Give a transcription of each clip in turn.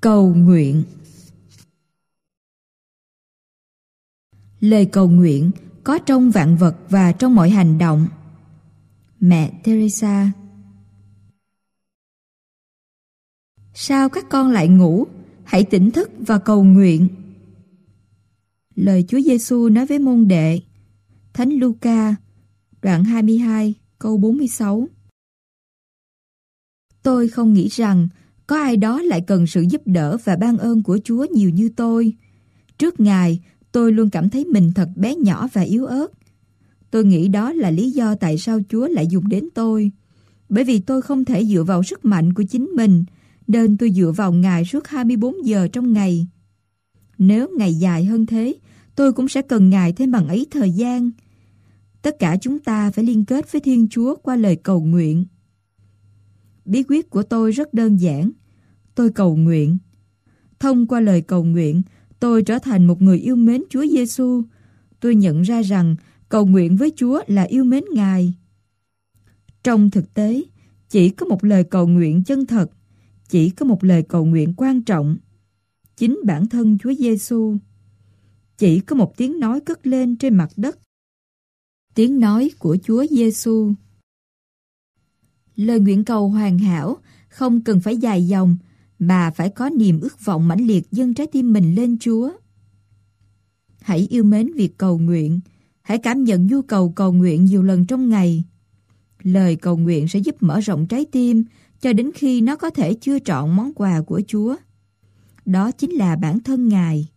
Cầu nguyện Lời cầu nguyện có trong vạn vật và trong mọi hành động. Mẹ Teresa Sao các con lại ngủ? Hãy tỉnh thức và cầu nguyện. Lời Chúa Giêsu nói với môn đệ Thánh Luca, đoạn 22 câu 46 Tôi không nghĩ rằng có ai đó lại cần sự giúp đỡ và ban ơn của Chúa nhiều như tôi. Trước Ngài, tôi luôn cảm thấy mình thật bé nhỏ và yếu ớt. Tôi nghĩ đó là lý do tại sao Chúa lại dùng đến tôi. Bởi vì tôi không thể dựa vào sức mạnh của chính mình, nên tôi dựa vào Ngài suốt 24 giờ trong ngày. Nếu ngày dài hơn thế, tôi cũng sẽ cần Ngài thêm bằng ấy thời gian. Tất cả chúng ta phải liên kết với Thiên Chúa qua lời cầu nguyện. Bí quyết của tôi rất đơn giản. Tôi cầu nguyện. Thông qua lời cầu nguyện, tôi trở thành một người yêu mến Chúa Giêsu. Tôi nhận ra rằng cầu nguyện với Chúa là yêu mến Ngài. Trong thực tế, chỉ có một lời cầu nguyện chân thật, chỉ có một lời cầu nguyện quan trọng. Chính bản thân Chúa Giêsu. Chỉ có một tiếng nói cất lên trên mặt đất. Tiếng nói của Chúa Giêsu. Lời nguyện cầu hoàn hảo không cần phải dài dòng mà phải có niềm ước vọng mãnh liệt dâng trái tim mình lên Chúa. Hãy yêu mến việc cầu nguyện, hãy cảm nhận nhu cầu cầu nguyện nhiều lần trong ngày. Lời cầu nguyện sẽ giúp mở rộng trái tim cho đến khi nó có thể chưa trọn món quà của Chúa. Đó chính là bản thân Ngài.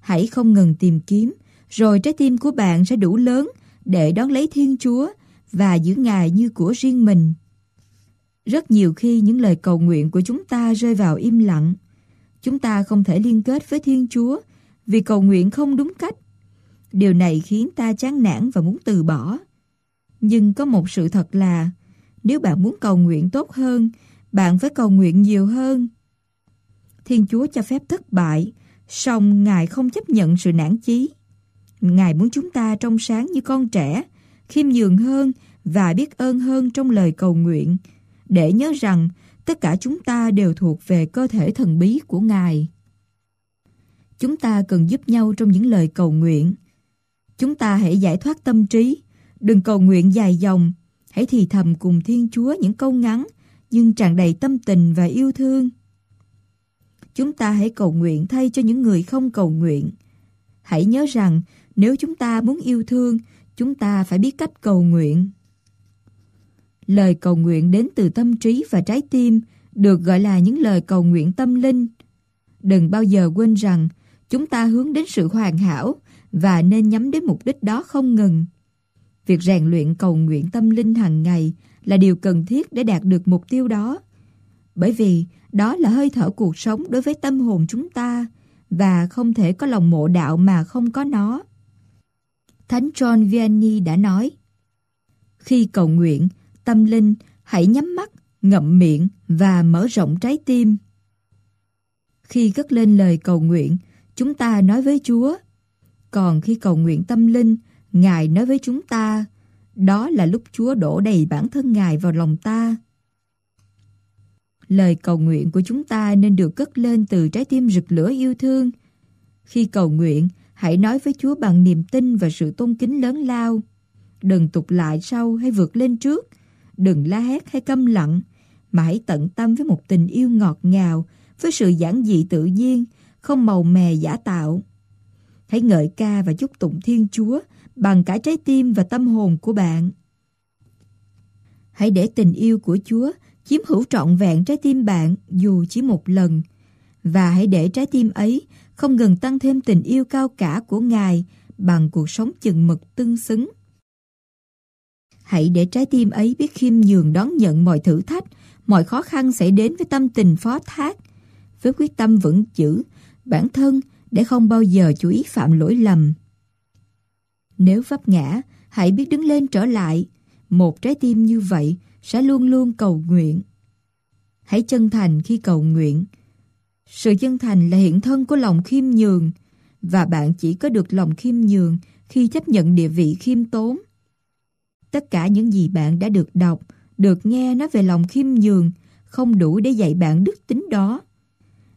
Hãy không ngừng tìm kiếm, rồi trái tim của bạn sẽ đủ lớn để đón lấy Thiên Chúa và giữ Ngài như của riêng mình. Rất nhiều khi những lời cầu nguyện của chúng ta rơi vào im lặng. Chúng ta không thể liên kết với Thiên Chúa vì cầu nguyện không đúng cách. Điều này khiến ta chán nản và muốn từ bỏ. Nhưng có một sự thật là nếu bạn muốn cầu nguyện tốt hơn, bạn phải cầu nguyện nhiều hơn. Thiên Chúa cho phép thất bại, song Ngài không chấp nhận sự nản chí. Ngài muốn chúng ta trong sáng như con trẻ, khiêm nhường hơn và biết ơn hơn trong lời cầu nguyện, để nhớ rằng tất cả chúng ta đều thuộc về cơ thể thần bí của Ngài. Chúng ta cần giúp nhau trong những lời cầu nguyện. Chúng ta hãy giải thoát tâm trí, đừng cầu nguyện dài dòng, hãy thì thầm cùng Thiên Chúa những câu ngắn nhưng tràn đầy tâm tình và yêu thương. Chúng ta hãy cầu nguyện thay cho những người không cầu nguyện. Hãy nhớ rằng nếu chúng ta muốn yêu thương, chúng ta phải biết cách cầu nguyện. Lời cầu nguyện đến từ tâm trí và trái tim được gọi là những lời cầu nguyện tâm linh. Đừng bao giờ quên rằng chúng ta hướng đến sự hoàn hảo và nên nhắm đến mục đích đó không ngừng. Việc rèn luyện cầu nguyện tâm linh hàng ngày là điều cần thiết để đạt được mục tiêu đó. Bởi vì đó là hơi thở cuộc sống đối với tâm hồn chúng ta và không thể có lòng mộ đạo mà không có nó. Thánh John Vianney đã nói Khi cầu nguyện, tâm linh hãy nhắm mắt, ngậm miệng và mở rộng trái tim. Khi cất lên lời cầu nguyện, chúng ta nói với Chúa. Còn khi cầu nguyện tâm linh, Ngài nói với chúng ta, đó là lúc Chúa đổ đầy bản thân Ngài vào lòng ta. Lời cầu nguyện của chúng ta nên được cất lên từ trái tim rực lửa yêu thương. Khi cầu nguyện, hãy nói với Chúa bằng niềm tin và sự tôn kính lớn lao. Đừng tục lại sau hay vượt lên trước, đừng la hét hay câm lặng, mà hãy tận tâm với một tình yêu ngọt ngào, với sự giản dị tự nhiên, không màu mè giả tạo. Hãy ngợi ca và chúc tụng Thiên Chúa bằng cả trái tim và tâm hồn của bạn. Hãy để tình yêu của Chúa chiếm hữu trọn vẹn trái tim bạn dù chỉ một lần. Và hãy để trái tim ấy không ngừng tăng thêm tình yêu cao cả của Ngài bằng cuộc sống chừng mực tương xứng. Hãy để trái tim ấy biết khiêm nhường đón nhận mọi thử thách, mọi khó khăn sẽ đến với tâm tình phó thác, với quyết tâm vững chữ bản thân để không bao giờ chú ý phạm lỗi lầm. Nếu vấp ngã, hãy biết đứng lên trở lại. Một trái tim như vậy sẽ luôn luôn cầu nguyện. Hãy chân thành khi cầu nguyện. Sự chân thành là hiện thân của lòng khiêm nhường và bạn chỉ có được lòng khiêm nhường khi chấp nhận địa vị khiêm tốn. Tất cả những gì bạn đã được đọc, được nghe nói về lòng khiêm nhường không đủ để dạy bạn đức tính đó.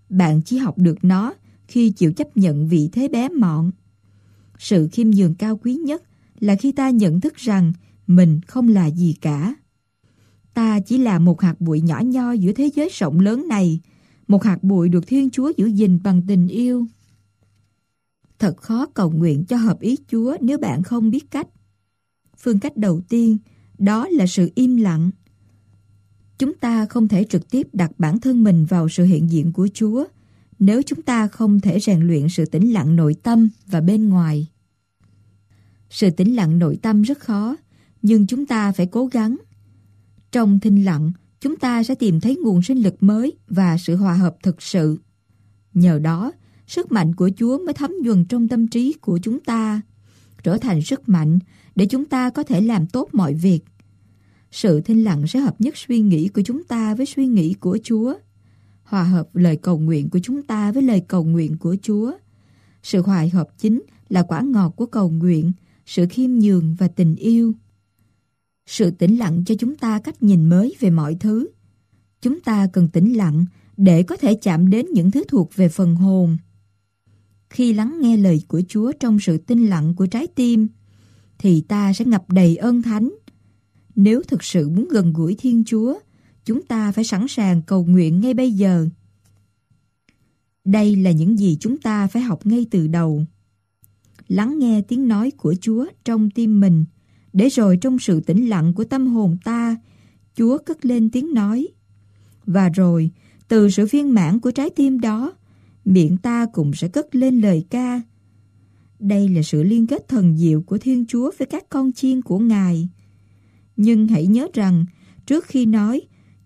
bạn chỉ học được nó khi chịu chấp nhận vị thế bé mọn. Sự khiêm nhường cao quý nhất là khi ta nhận thức rằng mình không là gì cả. Ta chỉ là một hạt bụi nhỏ nho giữa thế giới rộng lớn này, một hạt bụi được Thiên Chúa giữ gìn bằng tình yêu. Thật khó cầu nguyện cho hợp ý Chúa nếu bạn không biết cách. Phương cách đầu tiên, đó là sự im lặng. Chúng ta không thể trực tiếp đặt bản thân mình vào sự hiện diện của Chúa nếu chúng ta không thể rèn luyện sự tĩnh lặng nội tâm và bên ngoài. Sự tĩnh lặng nội tâm rất khó, nhưng chúng ta phải cố gắng. Trong thinh lặng, chúng ta sẽ tìm thấy nguồn sinh lực mới và sự hòa hợp thực sự. Nhờ đó, sức mạnh của Chúa mới thấm nhuần trong tâm trí của chúng ta, trở thành sức mạnh để chúng ta có thể làm tốt mọi việc. Sự thinh lặng sẽ hợp nhất suy nghĩ của chúng ta với suy nghĩ của Chúa, hòa hợp lời cầu nguyện của chúng ta với lời cầu nguyện của Chúa. Sự hòa hợp chính là quả ngọt của cầu nguyện, sự khiêm nhường và tình yêu. Sự tĩnh lặng cho chúng ta cách nhìn mới về mọi thứ. Chúng ta cần tĩnh lặng để có thể chạm đến những thứ thuộc về phần hồn. Khi lắng nghe lời của Chúa trong sự tinh lặng của trái tim, thì ta sẽ ngập đầy ơn thánh. Nếu thực sự muốn gần gũi Thiên Chúa, chúng ta phải sẵn sàng cầu nguyện ngay bây giờ. Đây là những gì chúng ta phải học ngay từ đầu. Lắng nghe tiếng nói của Chúa trong tim mình, để rồi trong sự tĩnh lặng của tâm hồn ta, Chúa cất lên tiếng nói. Và rồi, từ sự viên mãn của trái tim đó, miệng ta cũng sẽ cất lên lời ca. Đây là sự liên kết thần diệu của Thiên Chúa với các con chiên của Ngài. Nhưng hãy nhớ rằng, trước khi nói,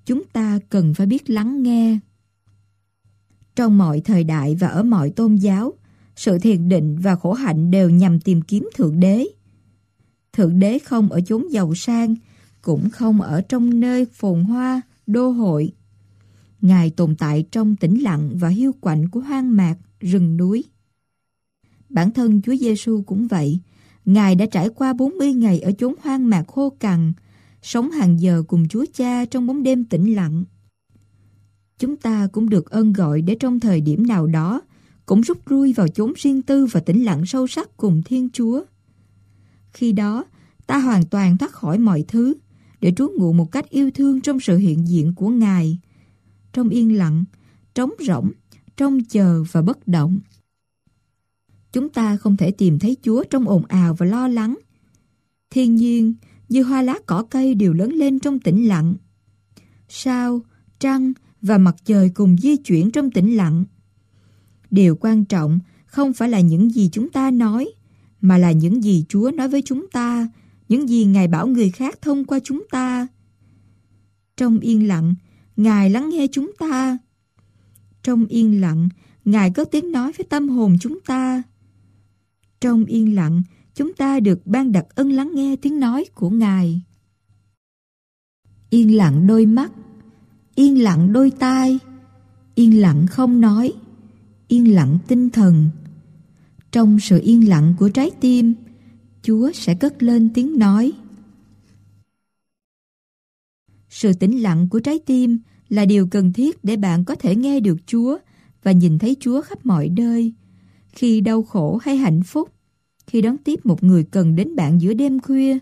chúng ta cần phải biết lắng nghe. Trong mọi thời đại và ở mọi tôn giáo, sự thiền định và khổ hạnh đều nhằm tìm kiếm Thượng Đế. Thượng Đế không ở chốn giàu sang, cũng không ở trong nơi phồn hoa, đô hội. Ngài tồn tại trong tĩnh lặng và hiu quạnh của hoang mạc, rừng núi. Bản thân Chúa Giêsu cũng vậy. Ngài đã trải qua 40 ngày ở chốn hoang mạc khô cằn, sống hàng giờ cùng Chúa Cha trong bóng đêm tĩnh lặng. Chúng ta cũng được ơn gọi để trong thời điểm nào đó cũng rút lui vào chốn riêng tư và tĩnh lặng sâu sắc cùng Thiên Chúa. Khi đó, ta hoàn toàn thoát khỏi mọi thứ để trú ngụ một cách yêu thương trong sự hiện diện của Ngài, trong yên lặng, trống rỗng, trong chờ và bất động. Chúng ta không thể tìm thấy Chúa trong ồn ào và lo lắng. Thiên nhiên, như hoa lá cỏ cây đều lớn lên trong tĩnh lặng. Sao, trăng và mặt trời cùng di chuyển trong tĩnh lặng. Điều quan trọng không phải là những gì chúng ta nói, mà là những gì Chúa nói với chúng ta, những gì Ngài bảo người khác thông qua chúng ta. Trong yên lặng, Ngài lắng nghe chúng ta. Trong yên lặng, Ngài có tiếng nói với tâm hồn chúng ta. Trong yên lặng, chúng ta được ban đặc ân lắng nghe tiếng nói của Ngài. Yên lặng đôi mắt, yên lặng đôi tai, yên lặng không nói, yên lặng tinh thần. Trong sự yên lặng của trái tim, Chúa sẽ cất lên tiếng nói. Sự tĩnh lặng của trái tim là điều cần thiết để bạn có thể nghe được Chúa và nhìn thấy Chúa khắp mọi nơi. Khi đau khổ hay hạnh phúc, khi đón tiếp một người cần đến bạn giữa đêm khuya,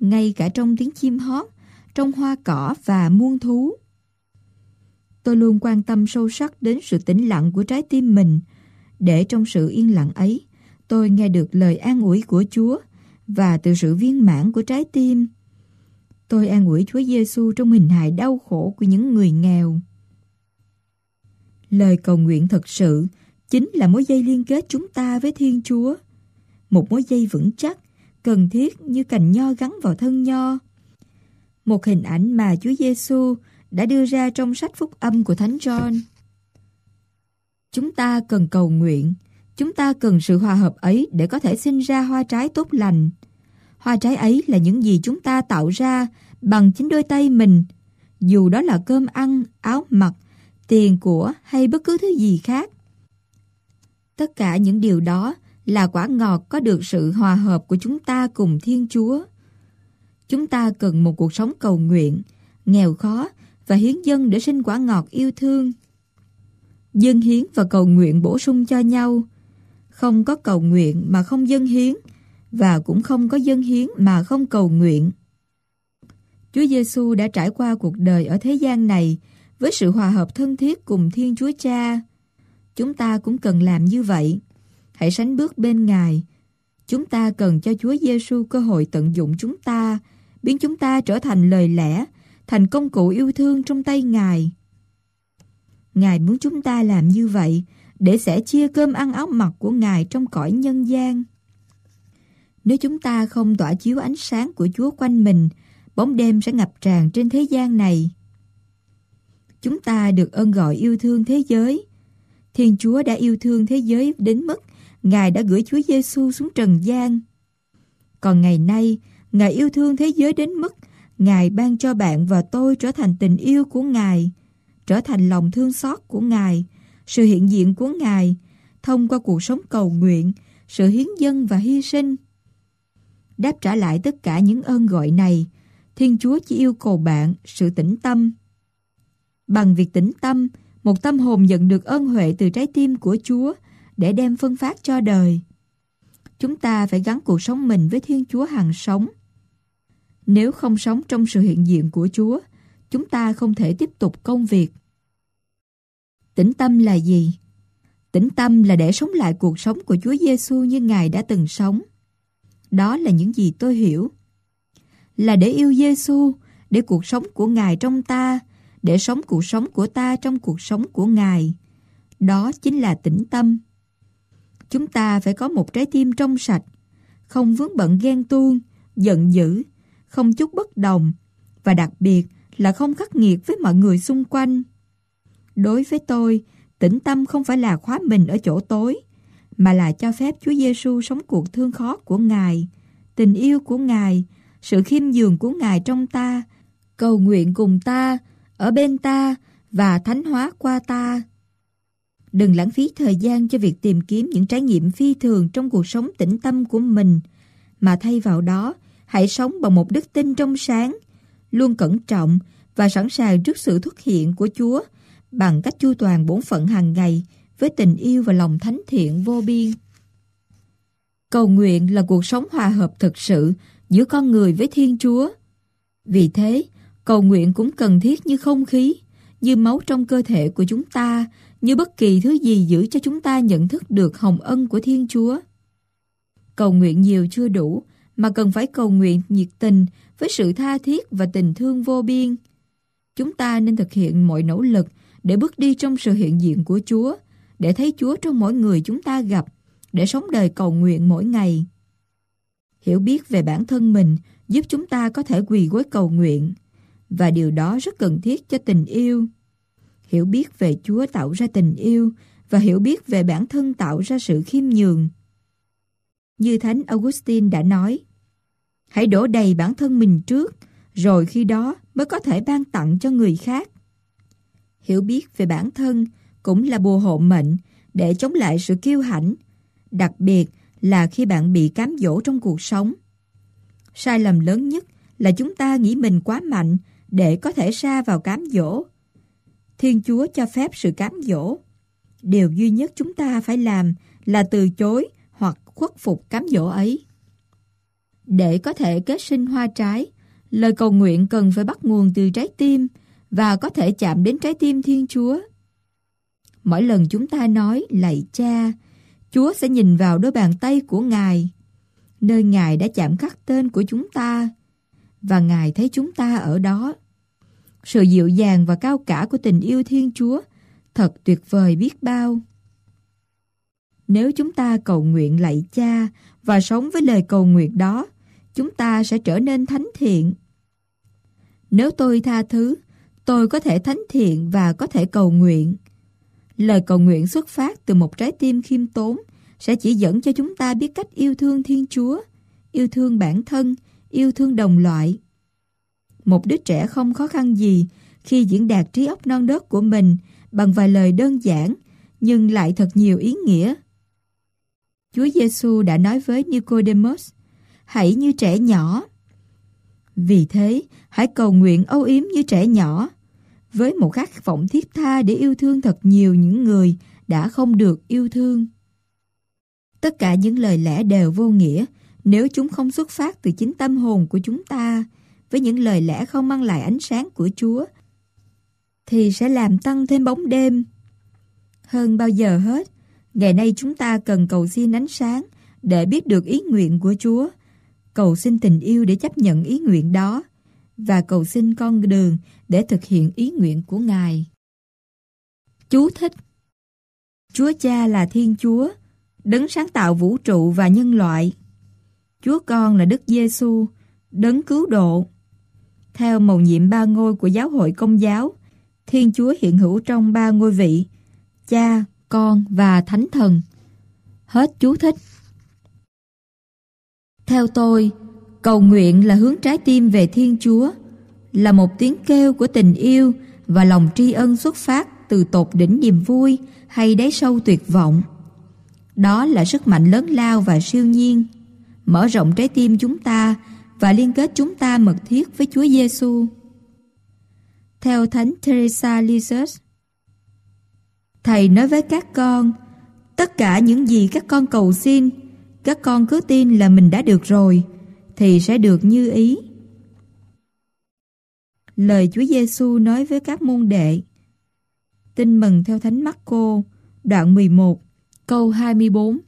ngay cả trong tiếng chim hót, trong hoa cỏ và muôn thú. Tôi luôn quan tâm sâu sắc đến sự tĩnh lặng của trái tim mình, để trong sự yên lặng ấy, tôi nghe được lời an ủi của Chúa và từ sự viên mãn của trái tim. Tôi an ủi Chúa Giêsu trong hình hài đau khổ của những người nghèo. Lời cầu nguyện thật sự chính là mối dây liên kết chúng ta với Thiên Chúa. Một mối dây vững chắc, cần thiết như cành nho gắn vào thân nho. Một hình ảnh mà Chúa Giêsu đã đưa ra trong sách phúc âm của Thánh John. Chúng ta cần cầu nguyện, chúng ta cần sự hòa hợp ấy để có thể sinh ra hoa trái tốt lành. Hoa trái ấy là những gì chúng ta tạo ra bằng chính đôi tay mình, dù đó là cơm ăn, áo mặc, tiền của hay bất cứ thứ gì khác. Tất cả những điều đó là quả ngọt có được sự hòa hợp của chúng ta cùng Thiên Chúa. Chúng ta cần một cuộc sống cầu nguyện, nghèo khó và hiến dân để sinh quả ngọt yêu thương. Dân hiến và cầu nguyện bổ sung cho nhau. Không có cầu nguyện mà không dân hiến và cũng không có dân hiến mà không cầu nguyện. Chúa Giêsu đã trải qua cuộc đời ở thế gian này với sự hòa hợp thân thiết cùng Thiên Chúa Cha. Chúng ta cũng cần làm như vậy. Hãy sánh bước bên Ngài. Chúng ta cần cho Chúa Giêsu cơ hội tận dụng chúng ta, biến chúng ta trở thành lời lẽ, thành công cụ yêu thương trong tay Ngài. Ngài muốn chúng ta làm như vậy để sẽ chia cơm ăn áo mặc của Ngài trong cõi nhân gian. Nếu chúng ta không tỏa chiếu ánh sáng của Chúa quanh mình, bóng đêm sẽ ngập tràn trên thế gian này. Chúng ta được ơn gọi yêu thương thế giới. Thiên Chúa đã yêu thương thế giới đến mức Ngài đã gửi Chúa Giêsu xuống trần gian. Còn ngày nay, Ngài yêu thương thế giới đến mức Ngài ban cho bạn và tôi trở thành tình yêu của Ngài, trở thành lòng thương xót của Ngài, sự hiện diện của Ngài, thông qua cuộc sống cầu nguyện, sự hiến dân và hy sinh. Đáp trả lại tất cả những ơn gọi này, Thiên Chúa chỉ yêu cầu bạn sự tĩnh tâm. Bằng việc tĩnh tâm, một tâm hồn nhận được ơn huệ từ trái tim của Chúa để đem phân phát cho đời. Chúng ta phải gắn cuộc sống mình với Thiên Chúa hàng sống. Nếu không sống trong sự hiện diện của Chúa, chúng ta không thể tiếp tục công việc. Tĩnh tâm là gì? Tĩnh tâm là để sống lại cuộc sống của Chúa Giêsu như Ngài đã từng sống. Đó là những gì tôi hiểu. Là để yêu Giêsu, để cuộc sống của Ngài trong ta, để sống cuộc sống của ta trong cuộc sống của Ngài. Đó chính là tĩnh tâm. Chúng ta phải có một trái tim trong sạch, không vướng bận ghen tuông, giận dữ, không chút bất đồng và đặc biệt là không khắc nghiệt với mọi người xung quanh. Đối với tôi, tĩnh tâm không phải là khóa mình ở chỗ tối, mà là cho phép Chúa Giêsu sống cuộc thương khó của Ngài, tình yêu của Ngài, sự khiêm nhường của Ngài trong ta, cầu nguyện cùng ta, ở bên ta và thánh hóa qua ta. Đừng lãng phí thời gian cho việc tìm kiếm những trải nghiệm phi thường trong cuộc sống tĩnh tâm của mình, mà thay vào đó, hãy sống bằng một đức tin trong sáng, luôn cẩn trọng và sẵn sàng trước sự xuất hiện của Chúa bằng cách chu toàn bổn phận hàng ngày với tình yêu và lòng thánh thiện vô biên. Cầu nguyện là cuộc sống hòa hợp thực sự giữa con người với Thiên Chúa. Vì thế, cầu nguyện cũng cần thiết như không khí, như máu trong cơ thể của chúng ta, như bất kỳ thứ gì giữ cho chúng ta nhận thức được hồng ân của Thiên Chúa. Cầu nguyện nhiều chưa đủ, mà cần phải cầu nguyện nhiệt tình với sự tha thiết và tình thương vô biên. Chúng ta nên thực hiện mọi nỗ lực để bước đi trong sự hiện diện của Chúa, để thấy Chúa trong mỗi người chúng ta gặp, để sống đời cầu nguyện mỗi ngày. Hiểu biết về bản thân mình giúp chúng ta có thể quỳ gối cầu nguyện, và điều đó rất cần thiết cho tình yêu. Hiểu biết về Chúa tạo ra tình yêu và hiểu biết về bản thân tạo ra sự khiêm nhường. Như Thánh Augustine đã nói, hãy đổ đầy bản thân mình trước, rồi khi đó mới có thể ban tặng cho người khác. Hiểu biết về bản thân cũng là bùa hộ mệnh để chống lại sự kiêu hãnh, đặc biệt là khi bạn bị cám dỗ trong cuộc sống. Sai lầm lớn nhất là chúng ta nghĩ mình quá mạnh để có thể sa vào cám dỗ. Thiên Chúa cho phép sự cám dỗ. Điều duy nhất chúng ta phải làm là từ chối hoặc khuất phục cám dỗ ấy. Để có thể kết sinh hoa trái, lời cầu nguyện cần phải bắt nguồn từ trái tim và có thể chạm đến trái tim Thiên Chúa. Mỗi lần chúng ta nói lạy cha, Chúa sẽ nhìn vào đôi bàn tay của Ngài, nơi Ngài đã chạm khắc tên của chúng ta, và Ngài thấy chúng ta ở đó. Sự dịu dàng và cao cả của tình yêu Thiên Chúa thật tuyệt vời biết bao. Nếu chúng ta cầu nguyện lạy cha và sống với lời cầu nguyện đó, chúng ta sẽ trở nên thánh thiện. Nếu tôi tha thứ, tôi có thể thánh thiện và có thể cầu nguyện. Lời cầu nguyện xuất phát từ một trái tim khiêm tốn sẽ chỉ dẫn cho chúng ta biết cách yêu thương Thiên Chúa, yêu thương bản thân, yêu thương đồng loại. Một đứa trẻ không khó khăn gì khi diễn đạt trí óc non đớt của mình bằng vài lời đơn giản nhưng lại thật nhiều ý nghĩa. Chúa Giêsu đã nói với Nicodemus, hãy như trẻ nhỏ. Vì thế, hãy cầu nguyện âu yếm như trẻ nhỏ, với một khát vọng thiết tha để yêu thương thật nhiều những người đã không được yêu thương. Tất cả những lời lẽ đều vô nghĩa nếu chúng không xuất phát từ chính tâm hồn của chúng ta, với những lời lẽ không mang lại ánh sáng của Chúa, thì sẽ làm tăng thêm bóng đêm. Hơn bao giờ hết, ngày nay chúng ta cần cầu xin ánh sáng để biết được ý nguyện của Chúa, cầu xin tình yêu để chấp nhận ý nguyện đó, và cầu xin con đường để thực hiện ý nguyện của Ngài. Chú thích Chúa Cha là Thiên Chúa, đấng sáng tạo vũ trụ và nhân loại. Chúa Con là Đức Giêsu, đấng cứu độ. Theo mầu nhiệm ba ngôi của giáo hội công giáo, Thiên Chúa hiện hữu trong ba ngôi vị, Cha, Con và Thánh Thần. Hết chú thích. Theo tôi, cầu nguyện là hướng trái tim về Thiên Chúa, là một tiếng kêu của tình yêu và lòng tri ân xuất phát từ tột đỉnh niềm vui hay đáy sâu tuyệt vọng. Đó là sức mạnh lớn lao và siêu nhiên, mở rộng trái tim chúng ta và liên kết chúng ta mật thiết với Chúa Giêsu. Theo Thánh Teresa Lisieux, Thầy nói với các con, tất cả những gì các con cầu xin, các con cứ tin là mình đã được rồi, thì sẽ được như ý. Lời Chúa Giêsu nói với các môn đệ Tin mừng theo Thánh Marco, đoạn 11, câu 24